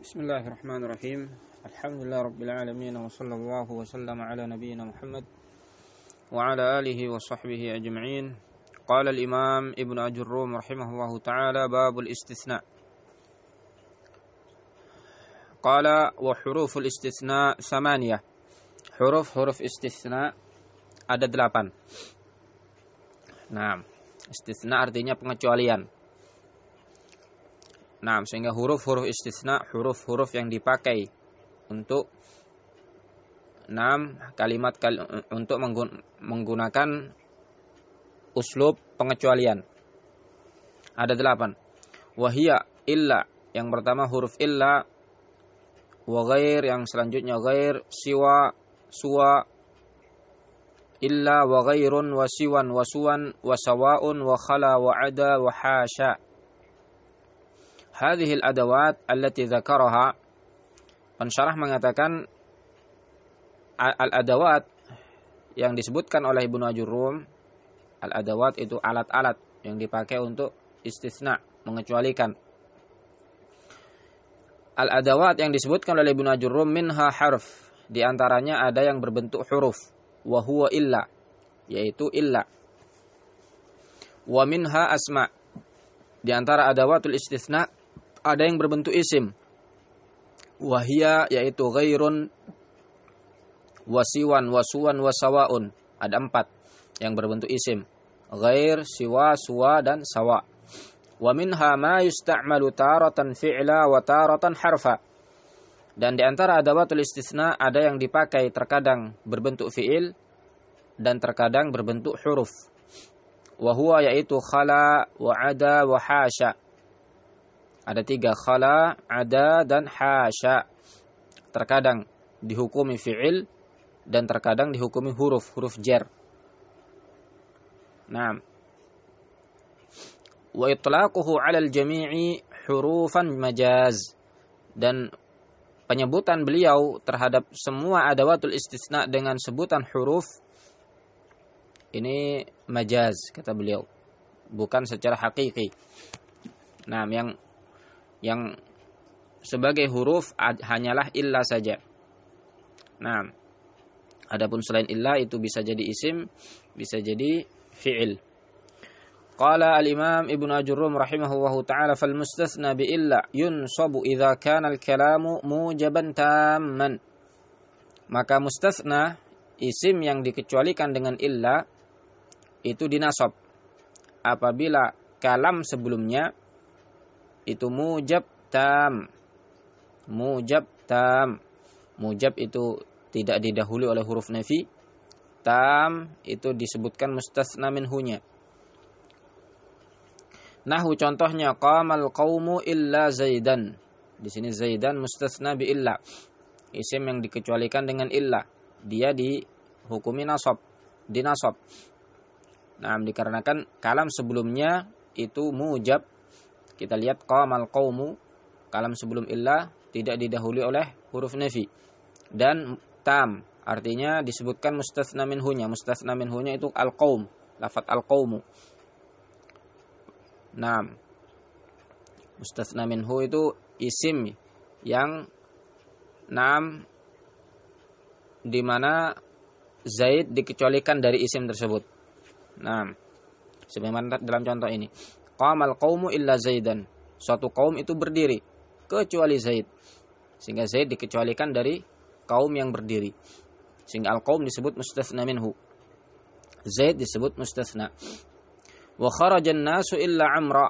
بسم الله الرحمن الرحيم الحمد لله رب العالمين وصلى الله وسلم على نبينا محمد وعلى آله وصحبه أجمعين قال الإمام ابن أجروم رحمه الله تعالى باب الاستثناء قال وحروف الاستثناء ثمانية حروف حروف استثناء ada delapan. Nah, istisna artinya pengecualian. Nah, sehingga huruf-huruf istisna huruf-huruf yang dipakai untuk enam kalimat kal untuk menggunakan uslub pengecualian. Ada delapan. Wahia illa yang pertama huruf illa wa ghair yang selanjutnya ghair siwa suwa illa wa ghairun wa siwan wa suwan wa sawaun wa khala wa ada wa hasha hadhihi al-adawat allati dzakaraha pensyarah mengatakan al-adawat yang disebutkan oleh Ibnu Ajurum al-adawat itu alat-alat yang dipakai untuk istisna mengecualikan. al-adawat yang disebutkan oleh Ibnu Ajurum minha harf di antaranya ada yang berbentuk huruf wa huwa illa yaitu illa. Wa minha asma di antara adawatul istisna ada yang berbentuk isim. Wahia yaitu ghairun wasiwan wasuwan wasawaun. Ada empat yang berbentuk isim. Ghair siwa suwa dan sawa. Wa minha ma yusta'malu taratan fi'la wa taratan harfa. Dan di antara adawatul istisna ada yang dipakai terkadang berbentuk fiil dan terkadang berbentuk huruf. Wahua yaitu khala, wa ada, wa hasya. Ada tiga khala, ada, dan hasya. Terkadang dihukumi fiil dan terkadang dihukumi huruf, huruf jar. Nah. Wa itlaquhu 'ala al-jami'i hurufan majaz. Dan penyebutan beliau terhadap semua adawatul istisna dengan sebutan huruf ini majaz kata beliau bukan secara hakiki nah yang yang sebagai huruf hanyalah illa saja. Nah, adapun selain illa itu bisa jadi isim, bisa jadi fi'il. Qala al-Imam Ibnu Ajurrum rahimahullahu taala fal mustathna bi illa yunsabu idza kana al-kalamu mujaban tamman. Maka mustathna isim yang dikecualikan dengan illa itu dinasab apabila kalam sebelumnya itu mujab tam mujab tam mujab itu tidak didahului oleh huruf nafi tam itu disebutkan mustasna minhunya Nahu contohnya qamal qaumu illa zaidan. Di sini zaidan mustasna bi illa. Isim yang dikecualikan dengan illa. Dia dihukumi nasab, dinasab. Nah, dikarenakan kalam sebelumnya itu mujab. Kita lihat qamal qaumu kalam sebelum illa tidak didahului oleh huruf nafi. Dan tam artinya disebutkan mustasna minhunya. Mustasna minhunya itu al-qaum, lafat al-qaumu. Nah, mustasna minhu itu isim yang nam di mana Zaid dikecualikan dari isim tersebut. Nah, sebagaimana dalam contoh ini. Qamal qaumu illa Zaidan. Suatu kaum itu berdiri kecuali Zaid. Sehingga Zaid dikecualikan dari kaum yang berdiri. Sehingga al-qaum disebut mustasna minhu. Zaid disebut mustasna wa kharajan nasu illa amra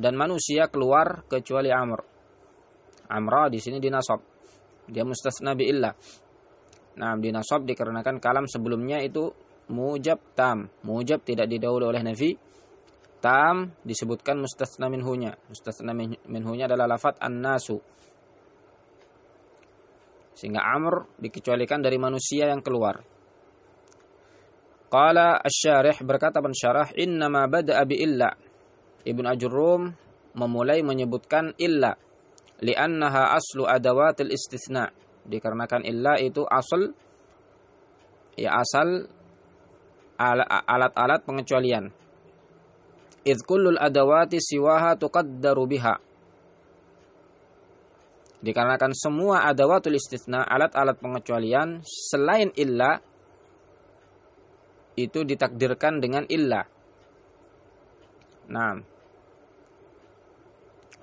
dan manusia keluar kecuali amr amra di sini dinasab dia mustasna bi illa nah dinasab dikarenakan kalam sebelumnya itu mujab tam mujab tidak didahului oleh nafi tam disebutkan mustasna minhunya mustasna minhunya adalah lafat an-nasu sehingga amr dikecualikan dari manusia yang keluar Qala asy-syarih berkata pensyarah innama bada'a bi illa. Ibnu Ajurrum memulai menyebutkan illa li'annaha aslu adawatil istisna. Dikarenakan illa itu asal ya asal alat-alat pengecualian. Idh kullul adawati siwaha tuqaddaru biha. Dikarenakan semua adawatul istitsna, alat-alat pengecualian selain illa itu ditakdirkan dengan illa. Nah.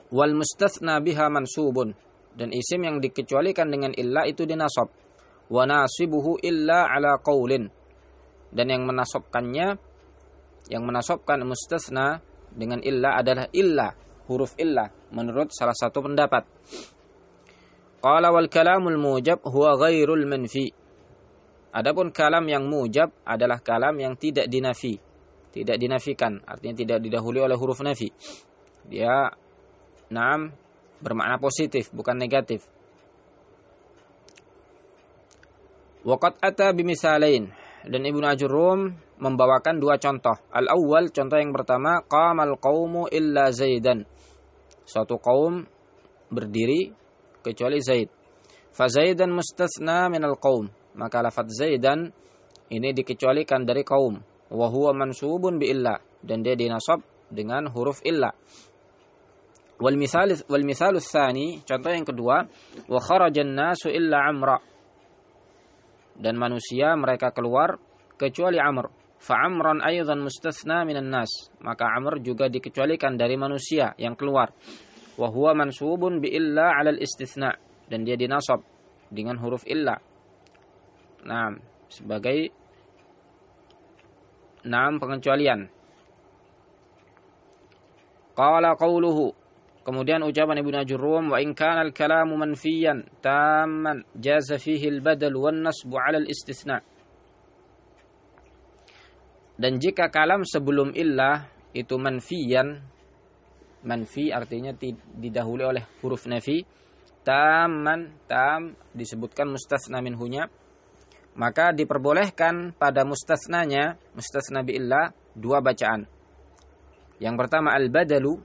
Wal mustatsna biha mansubun dan isim yang dikecualikan dengan illa itu dinasab. Wa nasibuhu illa ala qaulin. Dan yang menasobkannya yang menasobkan mustasna dengan illa adalah illa, huruf illa menurut salah satu pendapat. Qala wal kalamul mujab huwa ghairul manfi. Adapun kalam yang mujab adalah kalam yang tidak dinafi, tidak dinafikan, artinya tidak didahului oleh huruf nafi. Dia nam bermakna positif, bukan negatif. Waqat ata bimisalain dan Ibnu Ajurum membawakan dua contoh. Al-awwal contoh yang pertama qamal qaumu illa Zaidan. Suatu kaum berdiri kecuali Zaid. Fazaidan mustasna minal qaum. Maka lafaz Zaidan ini dikecualikan dari kaum. Wa huwa mansubun bi illa dan dia dinasab dengan huruf illa. Wal misal wal misal tsani, contoh yang kedua, wa kharajan nasu illa amra. Dan manusia mereka keluar kecuali Amr. Fa Amran aydan mustasna minan nas. Maka Amr juga dikecualikan dari manusia yang keluar. Wa huwa mansubun bi illa 'ala al-istitsna dan dia dinasab dengan huruf illa. Nah, sebagai nam pengecualian. Qala qawluhu Kemudian ucapan Ibnu Ajurrum wa in kana al-kalamu manfiyan tamman jaza fihi al-badal wan nasbu 'ala al-istitsna. Dan jika kalam sebelum illah itu manfiyan manfi artinya didahului oleh huruf nafi taman tam disebutkan mustasna minhunya maka diperbolehkan pada mustasnanya mustasna biillah dua bacaan. Yang pertama al badalu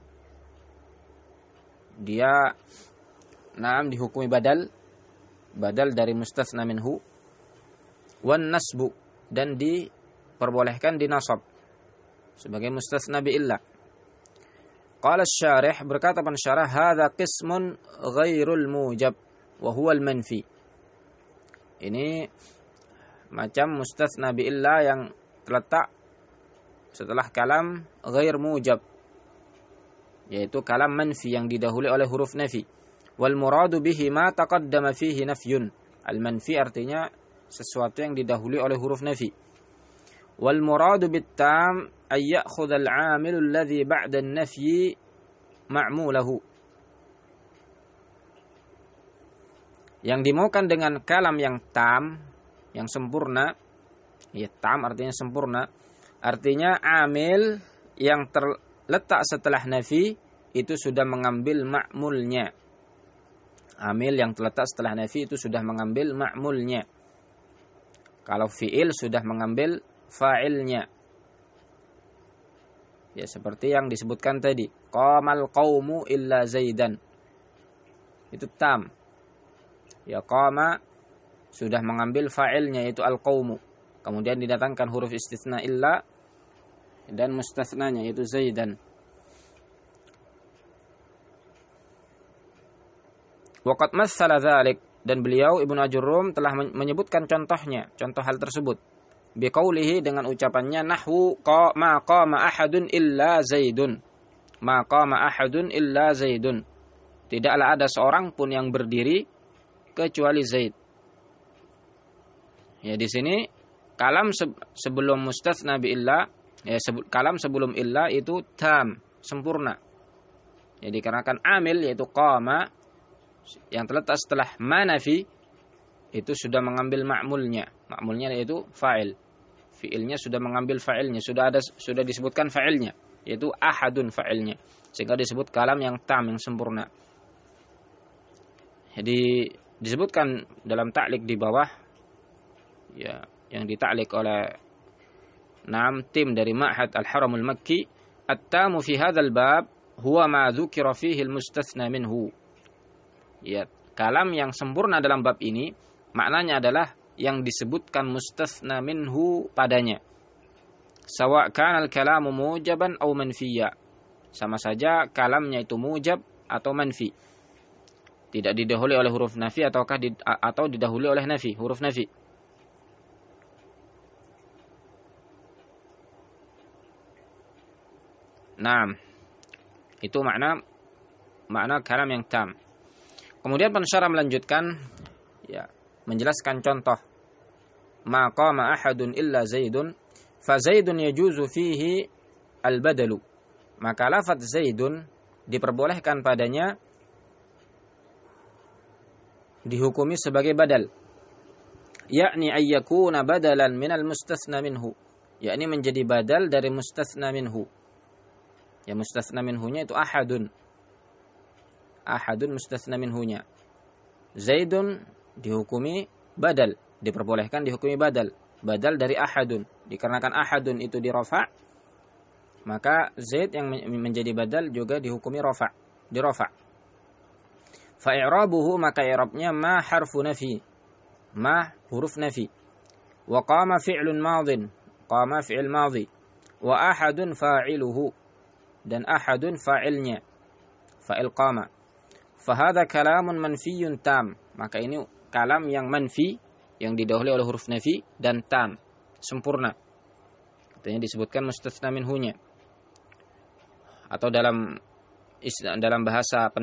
dia nam dihukumi badal badal dari mustasna minhu wan nasbu dan diperbolehkan dinasab sebagai mustasna biillah Qala syarih berkata pensyarah hadza qismun ghairul mujab wa huwa al-manfi. Ini macam mustasna bi illa yang terletak setelah kalam ghair mujab yaitu kalam manfi yang didahului oleh huruf nafi. Wal muradu bihi ma taqaddama fihi nafyun. Al manfi artinya sesuatu yang didahului oleh huruf nafi wal muradu bitam ay ya'khudha al-'amilu alladhi ba'da an-nafyi. Yang dimaukan dengan kalam yang tam, yang sempurna, ya tam artinya sempurna, artinya amil yang terletak setelah nafi itu sudah mengambil makmulnya Amil yang terletak setelah nafi itu sudah mengambil makmulnya Kalau fi'il sudah mengambil fa'ilnya Ya seperti yang disebutkan tadi. Qamal qaumu illa Zaidan. Itu tam. Ya qama sudah mengambil fa'ilnya yaitu al-qaumu. Kemudian didatangkan huruf istisna illa dan mustasnanya yaitu Zaidan. Waqat masalah dzalik dan beliau Ibnu Ajurrum telah menyebutkan contohnya, contoh hal tersebut biqaulihi dengan ucapannya nahwu qa ma qama ahadun illa zaidun. Ma qama ahadun illa zaidun. Tidaklah ada seorang pun yang berdiri kecuali zaid. Ya di sini kalam sebelum mustatsna bi illa ya kalam sebelum illa itu tam sempurna. Ya dikarenakan amil yaitu qama yang terletak setelah manafi itu sudah mengambil makmulnya makmulnya yaitu fa'il fiilnya sudah mengambil fa'ilnya, sudah ada sudah disebutkan fa'ilnya, yaitu ahadun fa'ilnya. Sehingga disebut kalam yang tam yang sempurna. Jadi disebutkan dalam taklik di bawah ya yang ditaklik oleh enam tim dari Ma'had Al-Haramul Makki at-tamu fi hadzal bab huwa ma dzukira fihi al-mustatsna minhu. Ya, kalam yang sempurna dalam bab ini maknanya adalah yang disebutkan mustasna minhu padanya. Sawa kana al-kalamu mujaban atau manfiya. Sama saja kalamnya itu mujab atau manfi. tidak didahului oleh huruf nafi ataukah di, atau didahului oleh nafi huruf nafi Nah, itu makna makna kalam yang tam. Kemudian pensyarah melanjutkan ya, menjelaskan contoh maqama ahadun illa zaidun fa zaidun yajuzu fihi al badalu. Maka lafaz zaidun diperbolehkan padanya dihukumi sebagai badal. Yakni ayyakuna badalan minal mustasna minhu. Yakni menjadi badal dari mustasna minhu Ya mustasna minhunya itu ahadun. Ahadun mustasna minhunya. Zaidun dihukumi badal, diperbolehkan dihukumi badal. Badal dari ahadun. Dikarenakan ahadun itu dirofa, maka Zaid yang menjadi badal juga dihukumi rofa, dirofa. Fa'i'rabuhu maka i'rabnya ma harfu nafi. Ma huruf nafi. Wa qama fi'lun madin. Qama fi'il madhi. Wa ahadun fa'iluhu dan ahadun fa'ilnya fa'il qama fahada kalamun manfiyun tam maka ini kalam yang manfi yang didahului oleh huruf nafi dan tam sempurna artinya disebutkan mustasna minhunya atau dalam dalam bahasa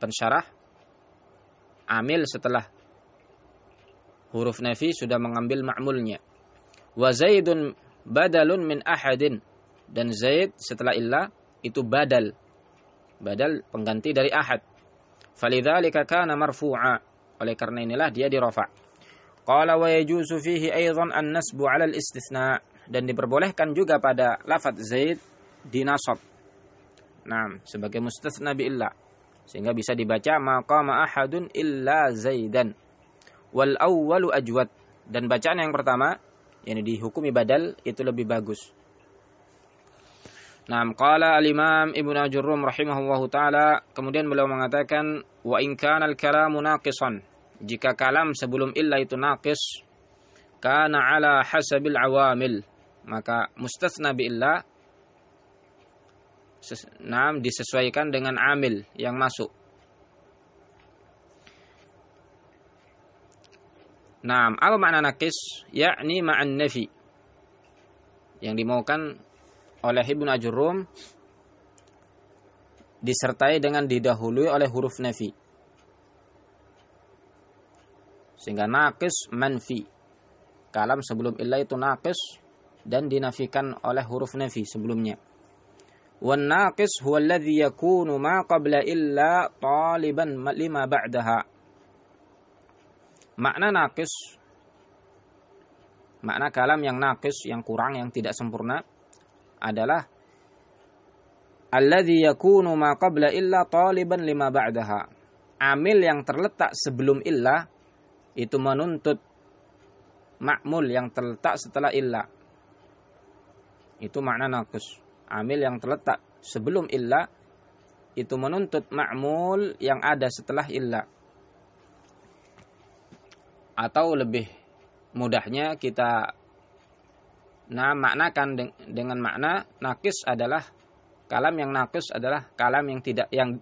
pensyarah amil setelah huruf nafi sudah mengambil ma'mulnya wa zaidun badalun min ahadin dan Zaid setelah illa itu badal. Badal pengganti dari ahad. Falidzalika kana marfu'a. Oleh karena inilah dia dirofa. Qala wa yajuzu fihi aidan an-nasbu 'ala al-istitsna dan diperbolehkan juga pada lafaz Zaid dinasab. Nah, sebagai mustasna bi illa. Sehingga bisa dibaca maqama ahadun illa Zaidan. Wal awwalu ajwad. Dan bacaan yang pertama yang dihukumi badal itu lebih bagus. Nah, qala al-Imam Ibnu Ajurrum rahimahullahu taala kemudian beliau mengatakan wa in kana al-kalamu naqisan jika kalam sebelum illa itu naqis kana ala hasabil awamil maka mustasna bi illa Nam disesuaikan dengan amil yang masuk. Nah, apa makna nakis? Yakni ma'an nafi. Yang dimaukan oleh Ibnu Ajurum disertai dengan didahului oleh huruf nafi. Sehingga naqis manfi. Kalam sebelum illa itu naqis dan dinafikan oleh huruf nafi sebelumnya. Wan naqis huwa alladhi yakunu ma qabla illa taliban lima ba'daha. Makna naqis makna kalam yang naqis, yang kurang, yang tidak sempurna adalah alladzi yakunu ma qabla illa taliban lima ba'daha. Amil yang terletak sebelum illa itu menuntut makmul yang terletak setelah illa. Itu makna naqus. Amil yang terletak sebelum illa itu menuntut makmul yang ada setelah illa. Atau lebih mudahnya kita Nah, maknakan dengan makna nakis adalah kalam yang nakis adalah kalam yang tidak yang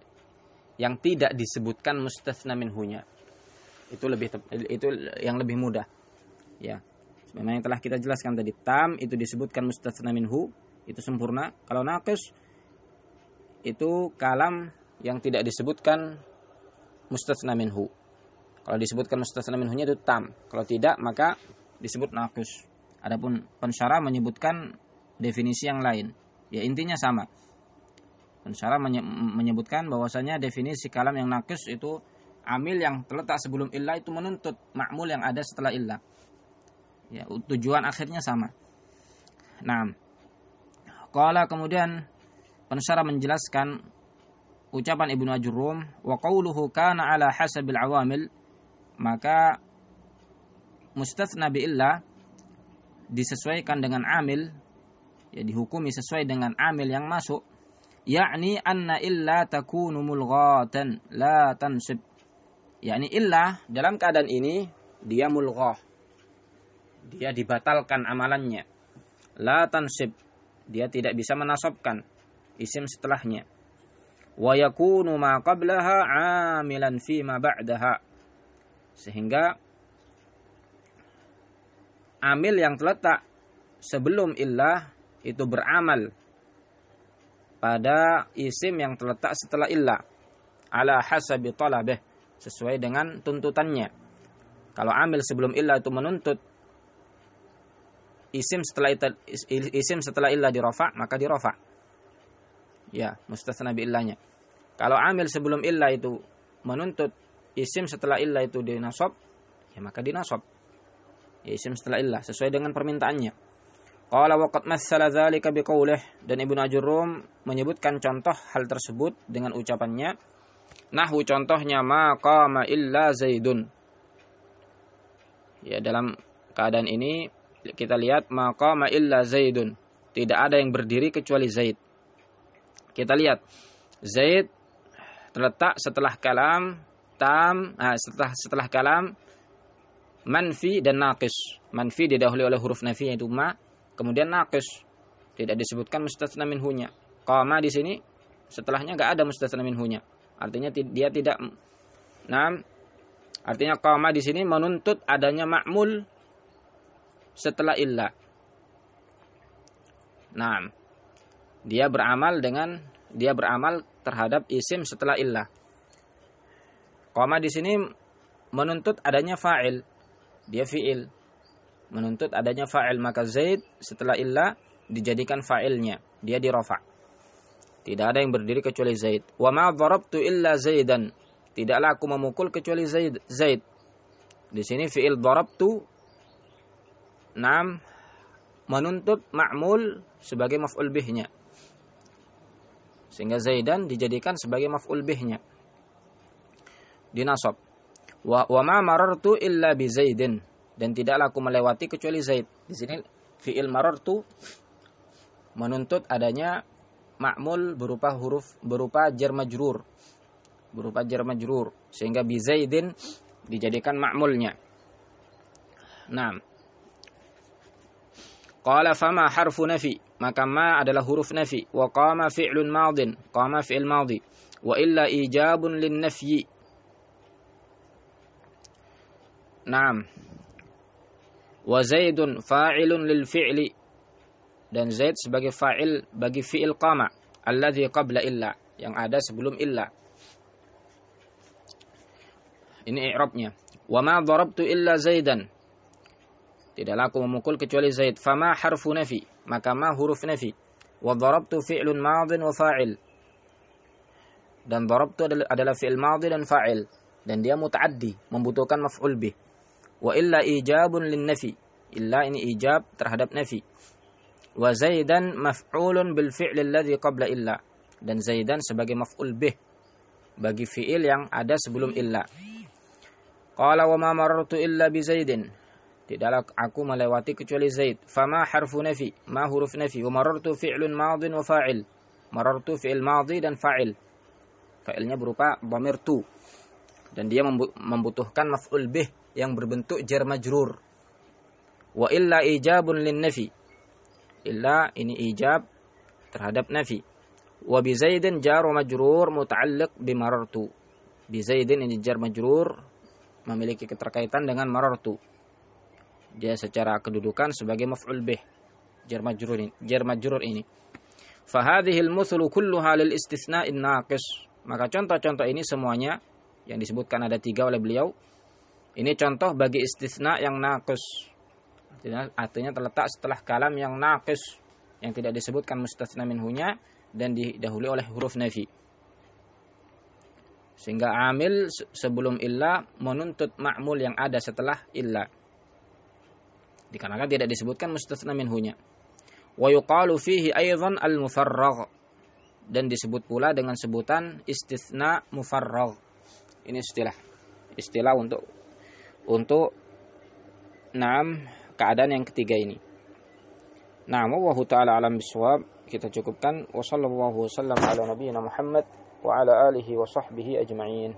yang tidak disebutkan mustasna minhunya. Itu lebih itu yang lebih mudah. Ya. Memang yang telah kita jelaskan tadi tam itu disebutkan mustasna minhu itu sempurna. Kalau nakis itu kalam yang tidak disebutkan mustasna minhu. Kalau disebutkan mustasna minhunya itu tam. Kalau tidak maka disebut nakis. Adapun pensyarah menyebutkan definisi yang lain. Ya intinya sama. Pensyarah menyebutkan bahwasanya definisi kalam yang nakis itu amil yang terletak sebelum illah itu menuntut makmul yang ada setelah illah. Ya, tujuan akhirnya sama. Nah, kalau kemudian pensyarah menjelaskan ucapan Ibnu Ajurum wa qawluhu kana ala hasabil awamil maka mustatsna bi illah disesuaikan dengan amil ya dihukumi sesuai dengan amil yang masuk yakni anna illa takunu mulghatan la tansib. Yakni illa dalam keadaan ini dia mulghah. Dia dibatalkan amalannya. La tansib dia tidak bisa menasobkan isim setelahnya. Wa yakunu ma qablaha 'amilan fi ma ba'daha. Sehingga amil yang terletak sebelum illah itu beramal pada isim yang terletak setelah illah ala hasabi talabih sesuai dengan tuntutannya. Kalau amil sebelum illah itu menuntut isim setelah isim setelah illah dirofa maka dirofa. Ya, mustasna bi illahnya. Kalau amil sebelum illah itu menuntut isim setelah illah itu dinasab, ya maka dinasab. Ya, isim setelah illah sesuai dengan permintaannya. Qala waqad massala dzalika biqaulih dan Ibnu Ajurum menyebutkan contoh hal tersebut dengan ucapannya nahwu contohnya ma qama illa zaidun. Ya dalam keadaan ini kita lihat ma qama illa zaidun. Tidak ada yang berdiri kecuali Zaid. Kita lihat Zaid terletak setelah kalam tam nah, setelah setelah kalam manfi dan naqis. Manfi didahului oleh huruf nafi yaitu ma Kemudian nakis tidak disebutkan mustasna minhunya. Qama di sini setelahnya nggak ada mustasna minhunya. Artinya dia tidak nah artinya qama di sini menuntut adanya ma'mul setelah illa. Nah, dia beramal dengan dia beramal terhadap isim setelah illah. Qama di sini menuntut adanya fa'il. Dia fi'il menuntut adanya fa'il maka Zaid setelah illa dijadikan fa'ilnya. Dia dirofa. Tidak ada yang berdiri kecuali Zaid. Wa ma darabtu illa Zaidan. Tidaklah aku memukul kecuali Zaid Zaid. Di sini fi'il darabtu nam menuntut ma'mul sebagai maf'ul bihnya. Sehingga Zaidan dijadikan sebagai maf'ul bihnya. Dinasab. Wa, wa ma marartu illa bi Zaidin dan tidaklah aku melewati kecuali Zaid. Di sini fi'il marartu menuntut adanya ma'mul berupa huruf berupa jar majrur. Berupa jar majrur sehingga bi Zaidin dijadikan ma'mulnya. Nah. Qala fama harfu nafi maka ma adalah huruf nafi wa qama fi'lun madin qama fi'il madi wa illa ijabun lin nafyi Naam wa zaidun fa'ilun lil fi'li. Dan zaid sebagai fa'il bagi fi'il qama alladhi qabla illa yang ada sebelum illa. Ini i'rabnya. Wa ma darabtu illa zaidan. Tidaklah aku memukul kecuali zaid. Fama harfu nafi maka ma huruf nafi. Wa darabtu fi'lun madin wa fa'il. Dan darabtu adalah fi'il madhi dan fa'il. Dan dia mutaaddi membutuhkan maf'ul bih wa illa ijabun lin nafi. Illa ini ijab terhadap nafi. Wa zaidan maf'ulun bil fi'l alladhi qabla illa. Dan zaidan sebagai maf'ul bih. Bagi fi'il yang ada sebelum illa. Qala wa ma marartu illa bi zaidin. Tidaklah aku melewati kecuali zaid. Fama harfu nafi? Ma huruf nafi? Wa marartu fi'lun madin wa fa'il. Marartu fi'il madhi dan fa'il. Fa'ilnya berupa dhamir tu dan dia membutuhkan maf'ul bih yang berbentuk jar majrur. Wa illa ijabun lin nafi. Illa ini ijab terhadap nafi. Wa bi zaidin jar majrur muta'alliq bi marartu. Bi zaidin ini jar majrur memiliki keterkaitan dengan marartu. Dia secara kedudukan sebagai maf'ul bih. Jar majrur ini, jar majrur ini. Fahadhil muthlu kulluha lil istitsna'in naqis. Maka contoh-contoh ini semuanya yang disebutkan ada tiga oleh beliau ini contoh bagi istisna yang nakus. Artinya, terletak setelah kalam yang nakus yang tidak disebutkan mustasna minhunya dan didahului oleh huruf nafi. Sehingga amil sebelum illa menuntut ma'mul yang ada setelah illa. Dikarenakan tidak disebutkan mustasna minhunya. Wa yuqalu fihi aydan al-mufarragh dan disebut pula dengan sebutan istisna mufarragh. Ini istilah istilah untuk untuk enam keadaan yang ketiga ini. Nah, wa taala alam bisawab kita cukupkan wa sallallahu wasallam ala nabiyyina Muhammad wa ala alihi wa sahbihi ajma'in.